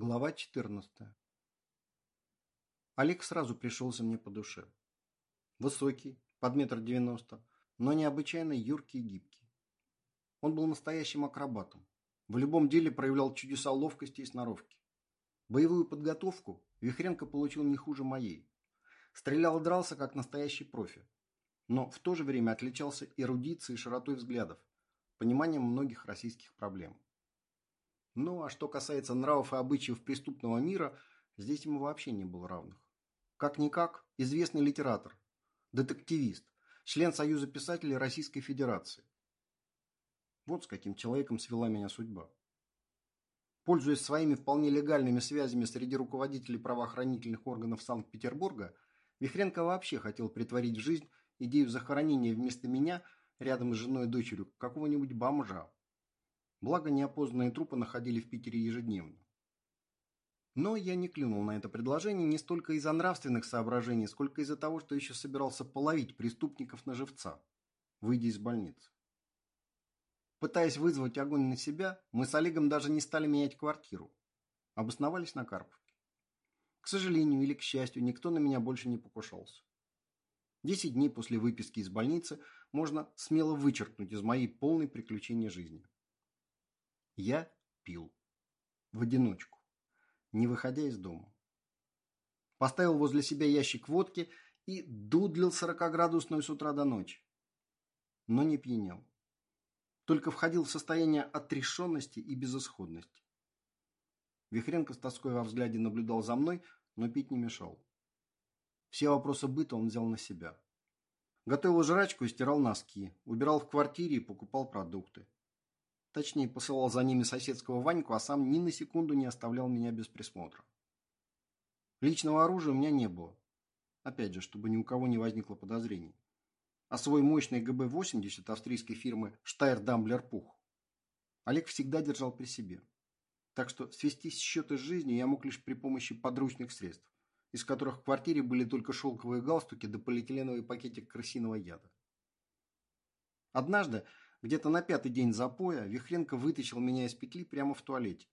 Глава 14. Олег сразу пришелся мне по душе. Высокий, под метр девяносто, но необычайно юркий и гибкий. Он был настоящим акробатом. В любом деле проявлял чудеса ловкости и сноровки. Боевую подготовку Вихренко получил не хуже моей. Стрелял и дрался, как настоящий профи. Но в то же время отличался эрудицией и широтой взглядов, пониманием многих российских проблем. Ну, а что касается нравов и обычаев преступного мира, здесь ему вообще не было равных. Как-никак, известный литератор, детективист, член Союза писателей Российской Федерации. Вот с каким человеком свела меня судьба. Пользуясь своими вполне легальными связями среди руководителей правоохранительных органов Санкт-Петербурга, Вихренко вообще хотел притворить в жизнь идею захоронения вместо меня рядом с женой и дочерью какого-нибудь бомжа, Благо, неопознанные трупы находили в Питере ежедневно. Но я не клюнул на это предложение не столько из-за нравственных соображений, сколько из-за того, что еще собирался половить преступников на живца, выйдя из больницы. Пытаясь вызвать огонь на себя, мы с Олегом даже не стали менять квартиру. Обосновались на Карповке. К сожалению или к счастью, никто на меня больше не покушался. Десять дней после выписки из больницы можно смело вычеркнуть из моей полной приключения жизни. Я пил. В одиночку. Не выходя из дома. Поставил возле себя ящик водки и дудлил сорокоградусную с утра до ночи. Но не пьянел. Только входил в состояние отрешенности и безысходности. Вихренко с тоской во взгляде наблюдал за мной, но пить не мешал. Все вопросы быта он взял на себя. Готовил жрачку и стирал носки, убирал в квартире и покупал продукты. Точнее, посылал за ними соседского Ваньку, а сам ни на секунду не оставлял меня без присмотра. Личного оружия у меня не было. Опять же, чтобы ни у кого не возникло подозрений. А свой мощный ГБ-80 австрийской фирмы Штайр Дамблер Пух Олег всегда держал при себе. Так что свести счеты с жизнью я мог лишь при помощи подручных средств, из которых в квартире были только шелковые галстуки да полиэтиленовый пакетик крысиного яда. Однажды где-то на пятый день запоя Вихренко вытащил меня из петли прямо в туалете.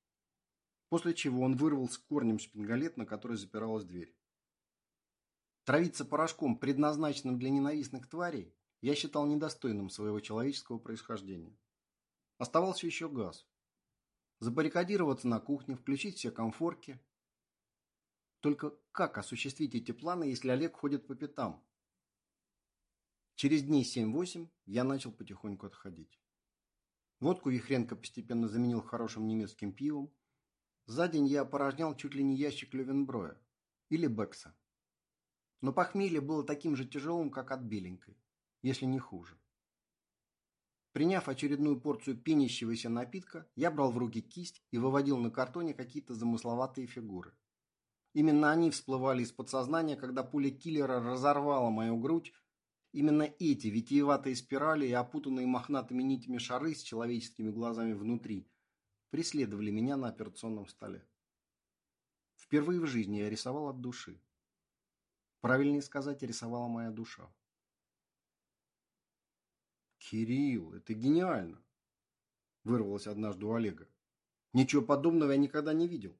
После чего он вырвал с корнем шпингалет, на который запиралась дверь. Травиться порошком, предназначенным для ненавистных тварей, я считал недостойным своего человеческого происхождения. Оставался еще газ. Забаррикадироваться на кухне, включить все комфорки. Только как осуществить эти планы, если Олег ходит по пятам, Через дней 7-8 я начал потихоньку отходить. Водку Вихренко постепенно заменил хорошим немецким пивом. За день я опорожнял чуть ли не ящик Левенброя или Бекса. Но похмелье было таким же тяжелым, как от беленькой, если не хуже. Приняв очередную порцию пенящегося напитка, я брал в руки кисть и выводил на картоне какие-то замысловатые фигуры. Именно они всплывали из подсознания, когда пуля киллера разорвала мою грудь Именно эти витиеватые спирали и опутанные мохнатыми нитями шары с человеческими глазами внутри преследовали меня на операционном столе. Впервые в жизни я рисовал от души. Правильнее сказать, рисовала моя душа. «Кирилл, это гениально!» Вырвалось однажды у Олега. «Ничего подобного я никогда не видел.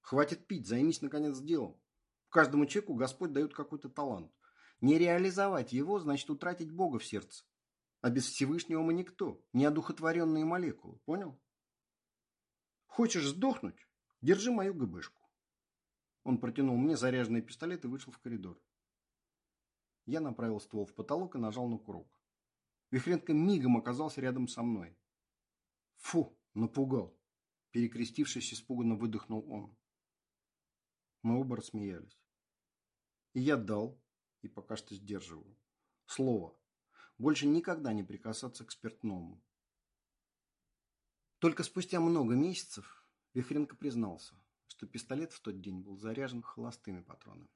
Хватит пить, займись наконец делом. Каждому человеку Господь дает какой-то талант. Не реализовать его значит утратить Бога в сердце. А без Всевышнего мы никто, неодухотворенные молекулы, понял? Хочешь сдохнуть? Держи мою ГБшку. Он протянул мне заряженный пистолет и вышел в коридор. Я направил ствол в потолок и нажал на курок. Вихренко мигом оказался рядом со мной. Фу, напугал. Перекрестившись, испуганно выдохнул он. Мы оба рассмеялись. И я дал, и пока что сдерживаю. Слово. Больше никогда не прикасаться к спиртному. Только спустя много месяцев Вихренко признался, что пистолет в тот день был заряжен холостыми патронами.